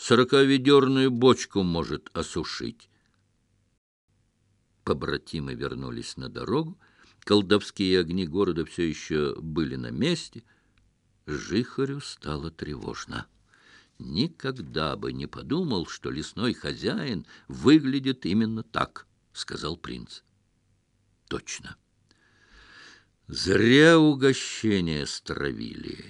сороковедерную бочку может осушить. Побратимы вернулись на дорогу, колдовские огни города все еще были на месте. Жихарю стало тревожно. «Никогда бы не подумал, что лесной хозяин выглядит именно так», — сказал принц. «Точно. Зря угощение стравили». А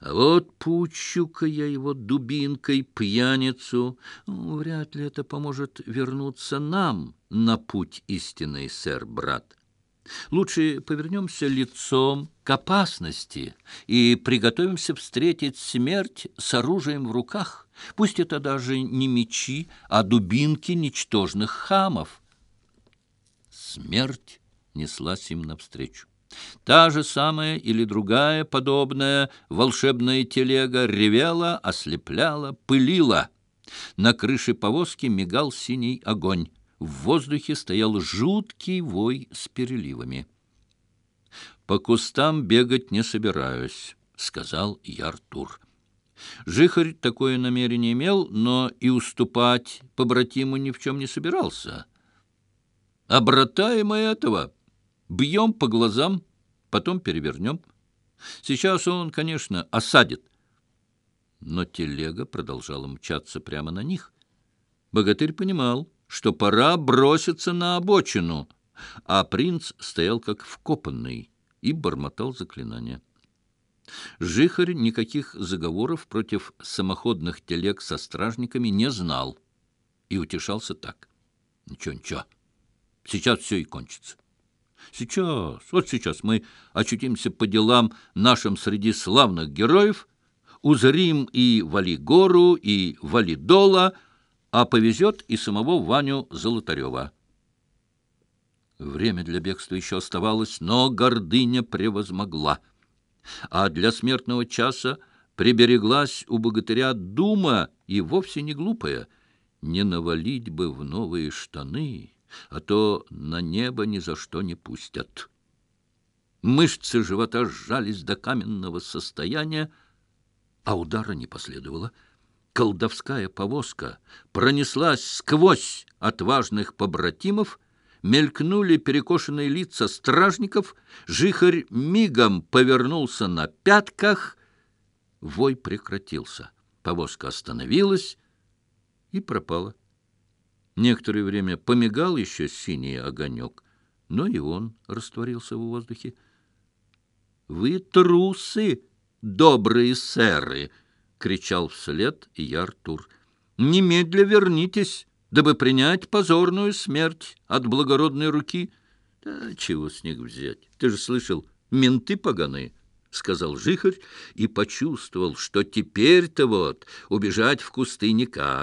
А вот пучу-ка я его дубинкой, пьяницу. Вряд ли это поможет вернуться нам на путь истинный, сэр, брат. Лучше повернемся лицом к опасности и приготовимся встретить смерть с оружием в руках. Пусть это даже не мечи, а дубинки ничтожных хамов. Смерть неслась им навстречу. Та же самая или другая подобная волшебная телега ревела, ослепляла, пылила. На крыше повозки мигал синий огонь. В воздухе стоял жуткий вой с переливами. «По кустам бегать не собираюсь», — сказал Яртур. Жихарь такое намерение имел, но и уступать побратиму ни в чем не собирался. «Обратаем и этого!» Бьем по глазам, потом перевернем. Сейчас он, конечно, осадит. Но телега продолжала мчаться прямо на них. Богатырь понимал, что пора броситься на обочину, а принц стоял как вкопанный и бормотал заклинания. Жихарь никаких заговоров против самоходных телег со стражниками не знал и утешался так. Ничего, ничего, сейчас все и кончится. Сейчас, вот сейчас мы очутимся по делам нашим среди славных героев, узрим и Валигору, и Валидола, а повезет и самого Ваню Золотарева. Время для бегства еще оставалось, но гордыня превозмогла. А для смертного часа прибереглась у богатыря дума, и вовсе не глупая, не навалить бы в новые штаны а то на небо ни за что не пустят. Мышцы живота сжались до каменного состояния, а удара не последовало. Колдовская повозка пронеслась сквозь отважных побратимов, мелькнули перекошенные лица стражников, жихарь мигом повернулся на пятках, вой прекратился. Повозка остановилась и пропала. Некоторое время помигал еще синий огонек, но и он растворился в воздухе. «Вы трусы, добрые сэры!» — кричал вслед и Артур. «Немедля вернитесь, дабы принять позорную смерть от благородной руки». «Да чего с них взять? Ты же слышал, менты поганые!» — сказал Жихарь и почувствовал, что теперь-то вот убежать в кусты никак.